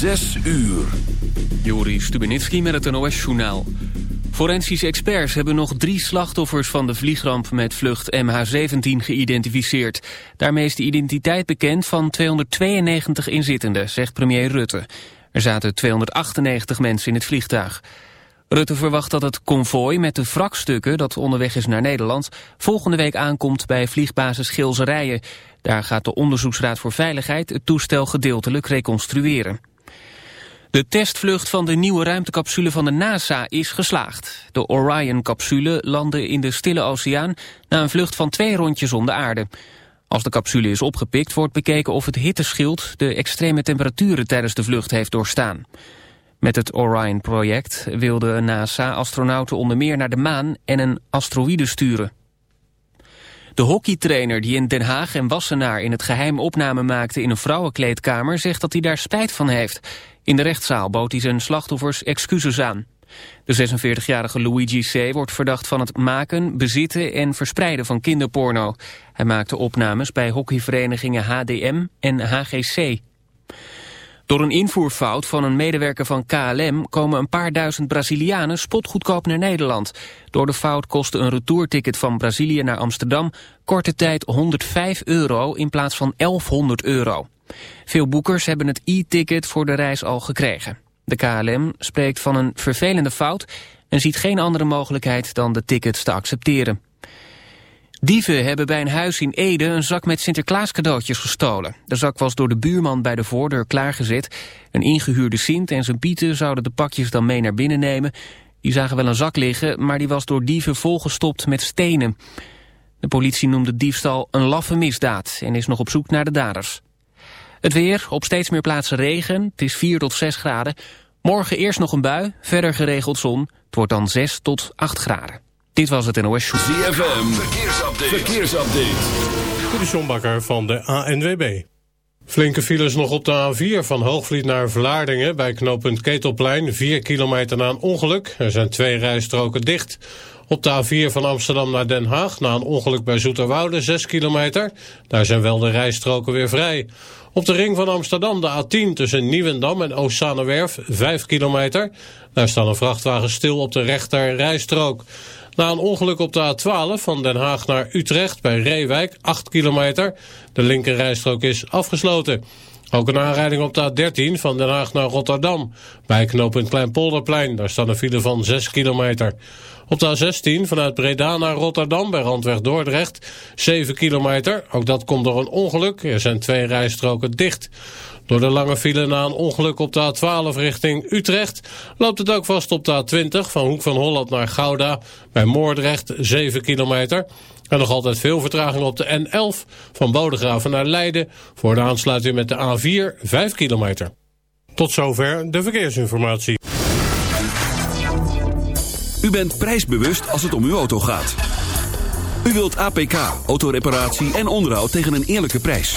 Zes uur. Juri Stubenitski met het NOS-journaal. Forensische experts hebben nog drie slachtoffers van de vliegramp met vlucht MH17 geïdentificeerd. Daarmee is de identiteit bekend van 292 inzittenden, zegt premier Rutte. Er zaten 298 mensen in het vliegtuig. Rutte verwacht dat het konvooi met de wrakstukken dat onderweg is naar Nederland... volgende week aankomt bij vliegbasis Gilserijen. Daar gaat de Onderzoeksraad voor Veiligheid het toestel gedeeltelijk reconstrueren. De testvlucht van de nieuwe ruimtecapsule van de NASA is geslaagd. De Orion-capsule landde in de Stille Oceaan na een vlucht van twee rondjes om de aarde. Als de capsule is opgepikt wordt bekeken of het hitteschild de extreme temperaturen tijdens de vlucht heeft doorstaan. Met het Orion-project wilde NASA astronauten onder meer naar de maan en een asteroïde sturen. De hockeytrainer die in Den Haag en Wassenaar in het geheim opname maakte in een vrouwenkleedkamer zegt dat hij daar spijt van heeft. In de rechtszaal bood hij zijn slachtoffers excuses aan. De 46-jarige Luigi C. wordt verdacht van het maken, bezitten en verspreiden van kinderporno. Hij maakte opnames bij hockeyverenigingen HDM en HGC. Door een invoerfout van een medewerker van KLM komen een paar duizend Brazilianen spotgoedkoop naar Nederland. Door de fout kostte een retourticket van Brazilië naar Amsterdam korte tijd 105 euro in plaats van 1100 euro. Veel boekers hebben het e-ticket voor de reis al gekregen. De KLM spreekt van een vervelende fout en ziet geen andere mogelijkheid dan de tickets te accepteren. Dieven hebben bij een huis in Ede een zak met Sinterklaas cadeautjes gestolen. De zak was door de buurman bij de voordeur klaargezet. Een ingehuurde Sint en zijn pieten zouden de pakjes dan mee naar binnen nemen. Die zagen wel een zak liggen, maar die was door dieven volgestopt met stenen. De politie noemt de diefstal een laffe misdaad en is nog op zoek naar de daders. Het weer, op steeds meer plaatsen regen, het is 4 tot 6 graden. Morgen eerst nog een bui, verder geregeld zon. Het wordt dan 6 tot 8 graden. Dit was het NOS Show. ZFM, verkeersupdate. verkeersupdate. De Sjombakker van de ANWB. Flinke files nog op de A4 van Hoogvliet naar Vlaardingen... bij knooppunt Ketelplein, 4 kilometer na een ongeluk. Er zijn twee rijstroken dicht. Op de A4 van Amsterdam naar Den Haag... na een ongeluk bij Zoeterwoude, 6 kilometer. Daar zijn wel de rijstroken weer vrij. Op de ring van Amsterdam de A10 tussen Nieuwendam en Oostzaanewerf, 5 kilometer. Daar staan een vrachtwagen stil op de rechter rijstrook. Na een ongeluk op de A12 van Den Haag naar Utrecht bij Reewijk, 8 kilometer. De linkerrijstrook is afgesloten. Ook een aanrijding op de A13 van Den Haag naar Rotterdam. Bij knooppunt Kleinpolderplein, daar staat een file van 6 kilometer. Op de A16 vanuit Breda naar Rotterdam bij Randweg Dordrecht 7 kilometer. Ook dat komt door een ongeluk. Er zijn twee rijstroken dicht. Door de lange file na een ongeluk op de A12 richting Utrecht... loopt het ook vast op de A20 van Hoek van Holland naar Gouda... bij Moordrecht 7 kilometer. En nog altijd veel vertraging op de N11 van Bodegraven naar Leiden... voor de aansluiting met de A4 5 kilometer. Tot zover de verkeersinformatie. U bent prijsbewust als het om uw auto gaat. U wilt APK, autoreparatie en onderhoud tegen een eerlijke prijs.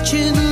Watching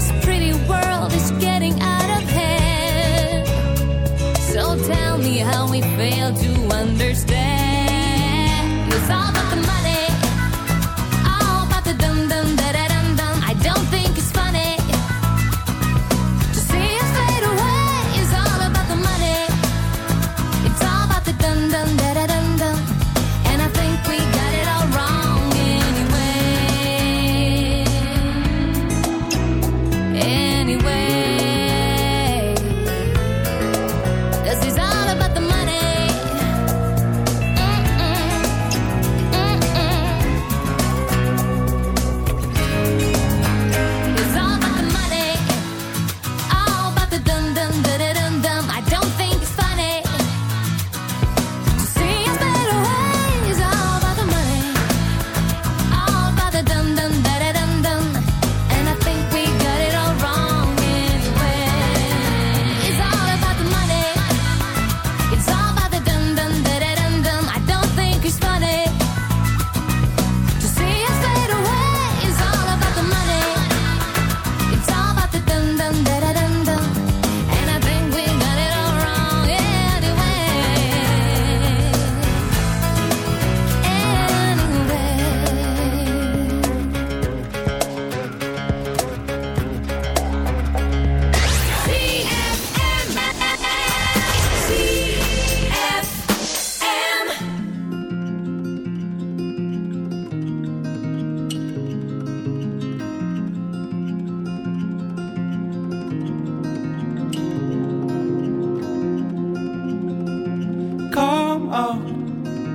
this pretty world is getting out of hand. So tell me how we fail to understand. It's all about the money.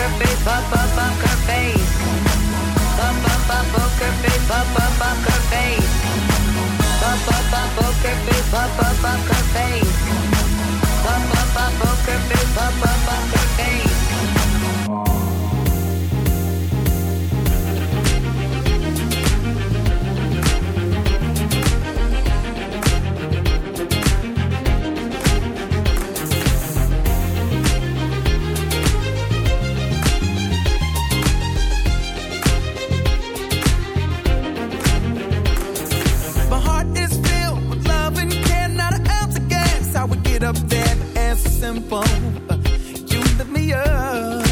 her face, bump, bump, bump her face. Bump, bump, bump, bump her face, bump, bump, bump her face. Bump, bump, bump, bump her face, bump, bump, bump her face. Bump, bump, bump, bump her face, bump, bump, bump her face. it up there and simple. You lift me up.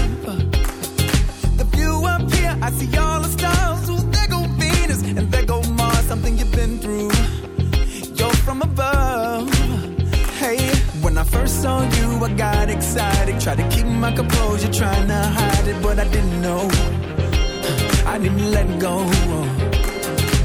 The view up here, I see all the stars. Ooh, there go Venus and there go Mars. Something you've been through. You're from above. Hey, when I first saw you, I got excited. Tried to keep my composure, trying to hide it, but I didn't know. I didn't let go.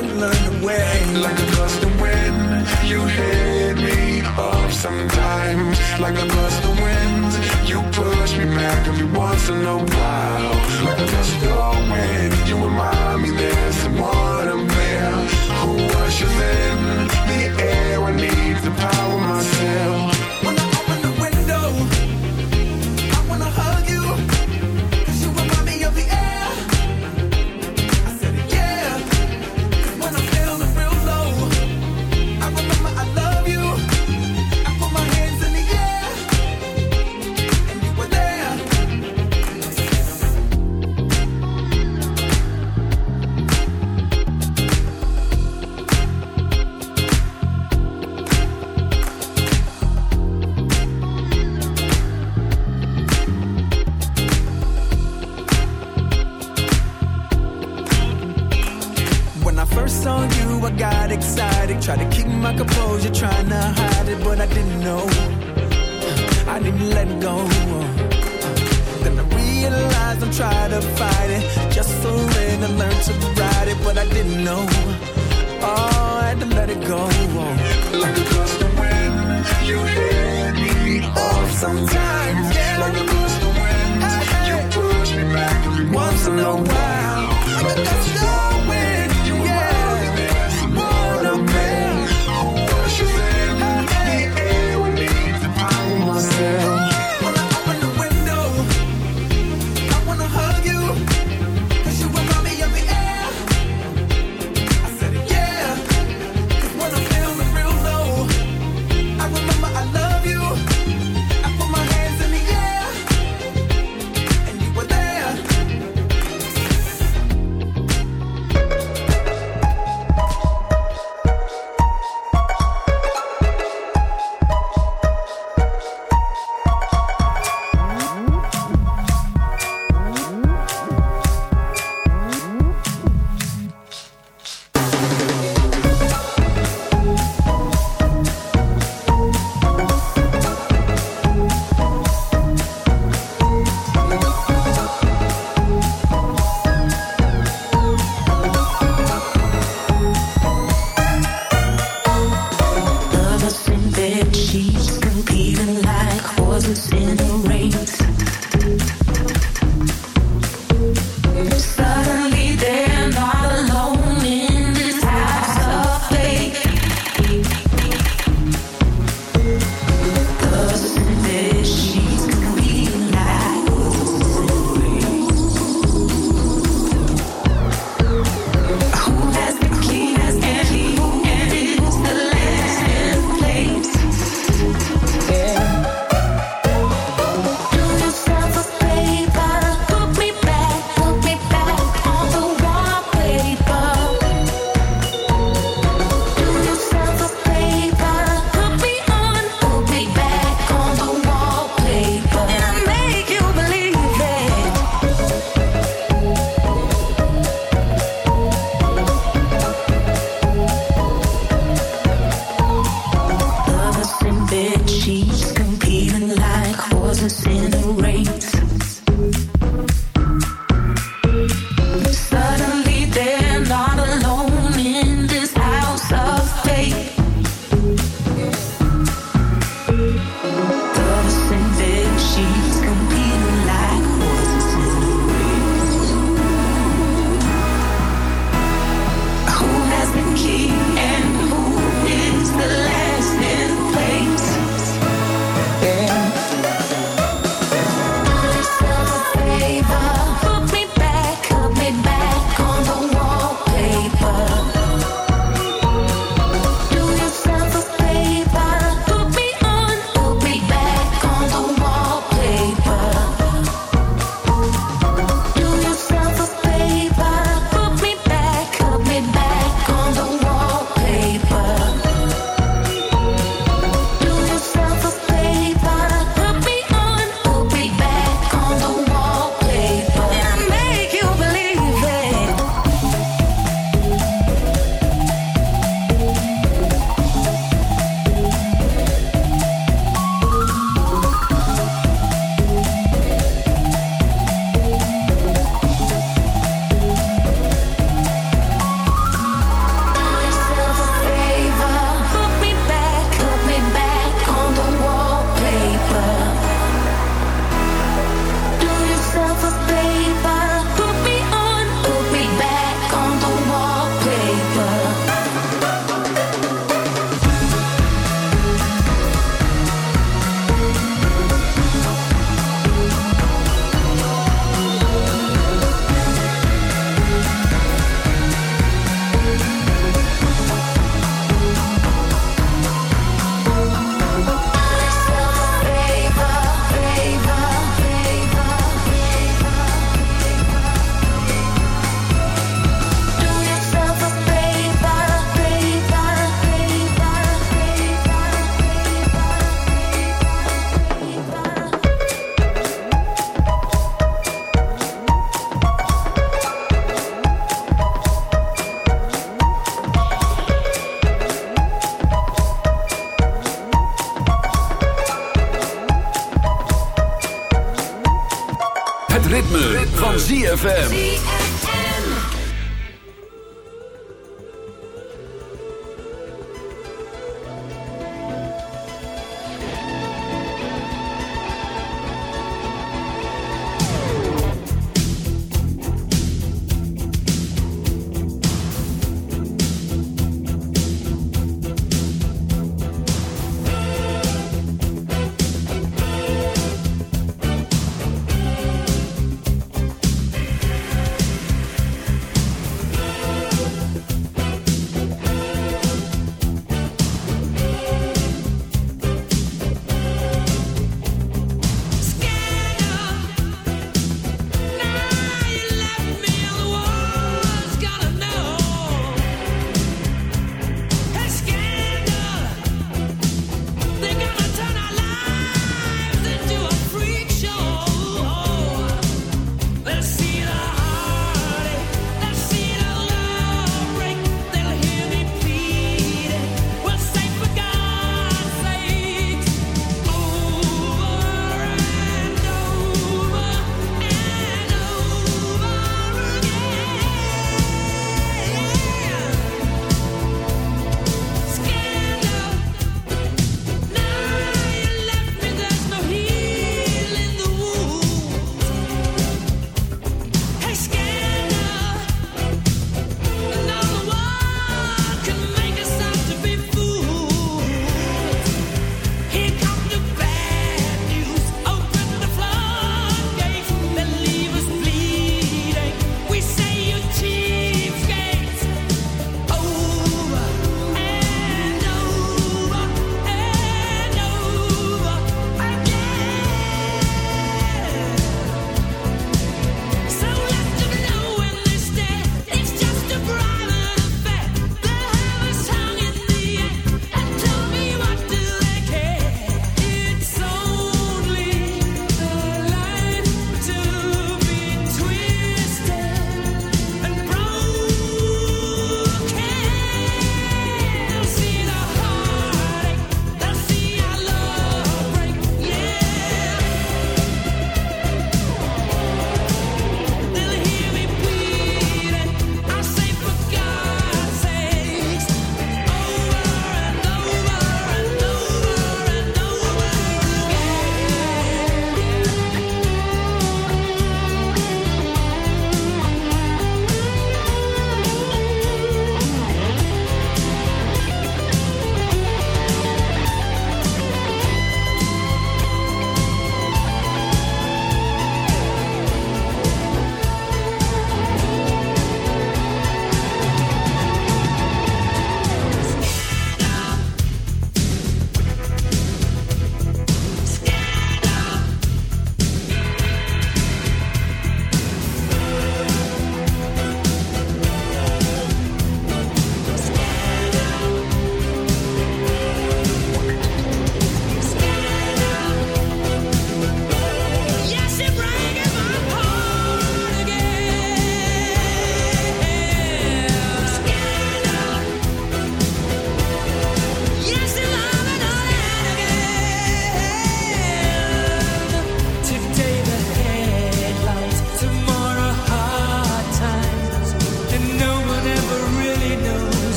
and learn. Like a gust of wind, you hit me up sometimes. Like a gust of wind, you push me back every once in a while. Like a gust of wind, you remind me there's someone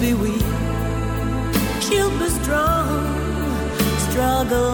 be weak, Cupid strong, struggle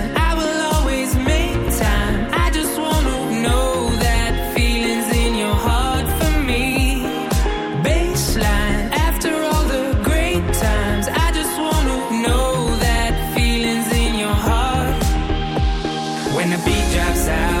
sound.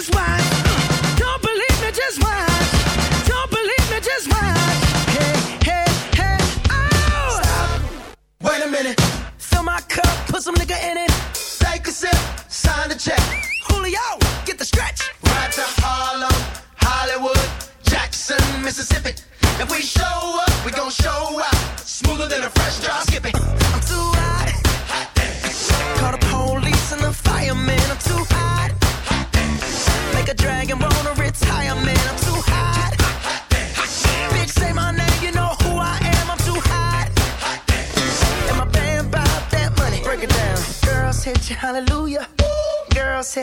just why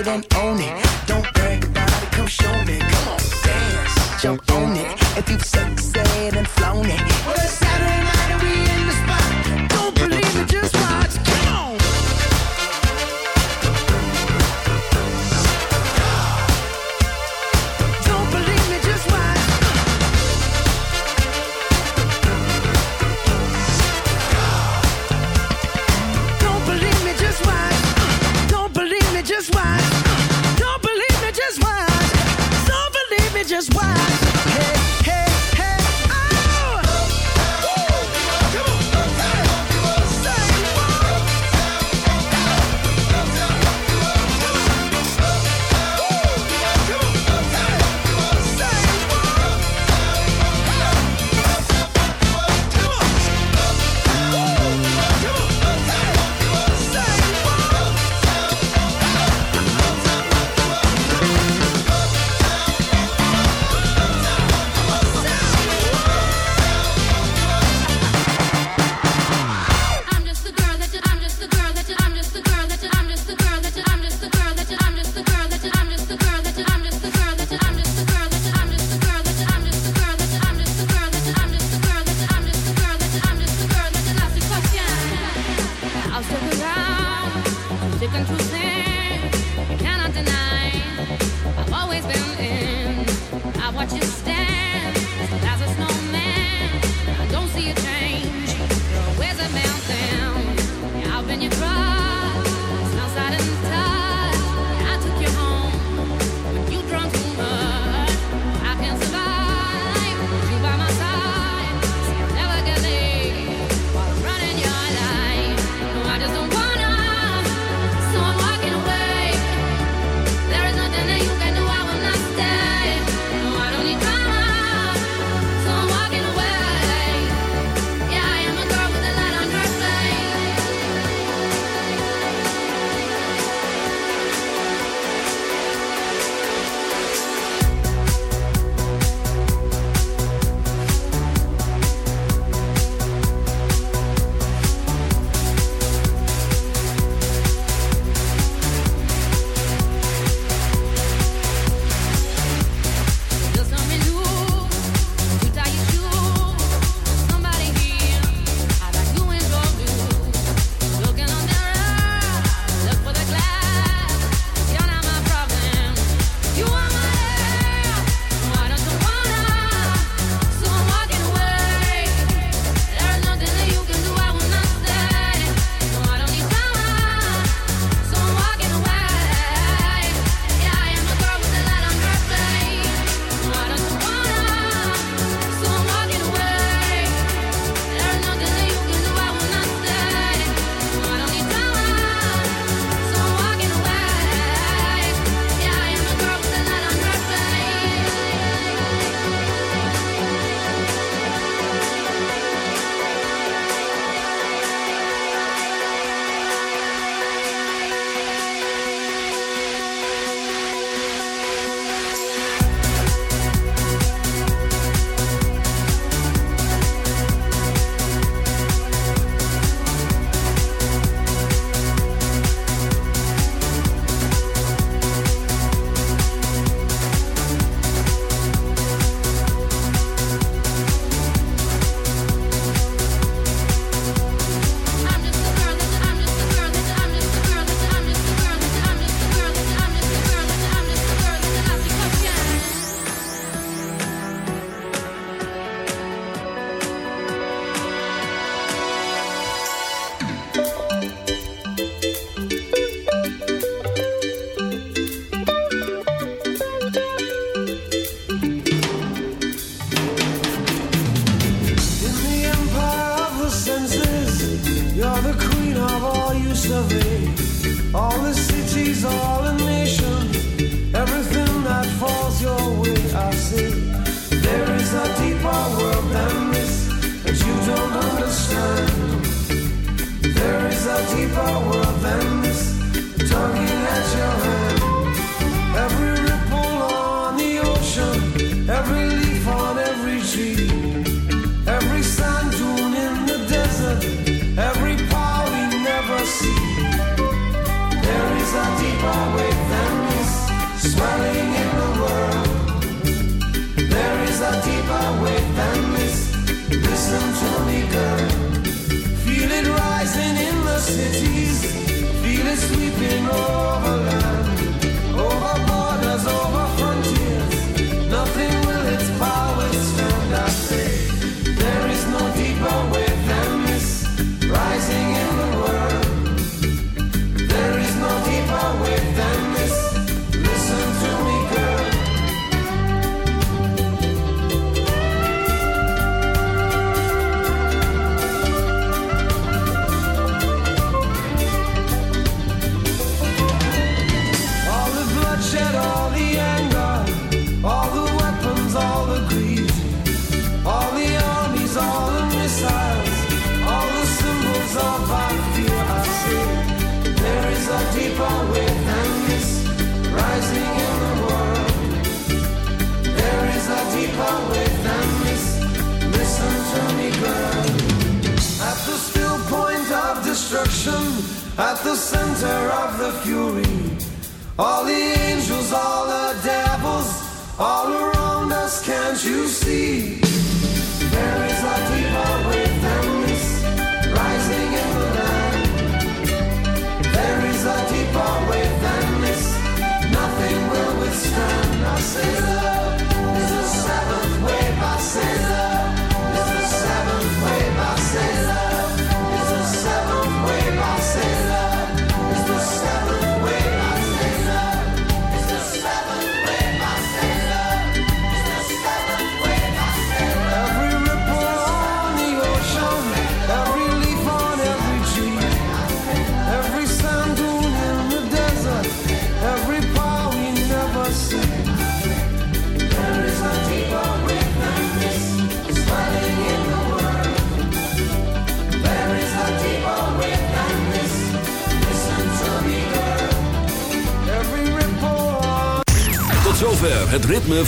it and own it. Don't brag about it, come show me. Come on, dance, jump on it. If you've sexed and flown it, well, it's Saturday night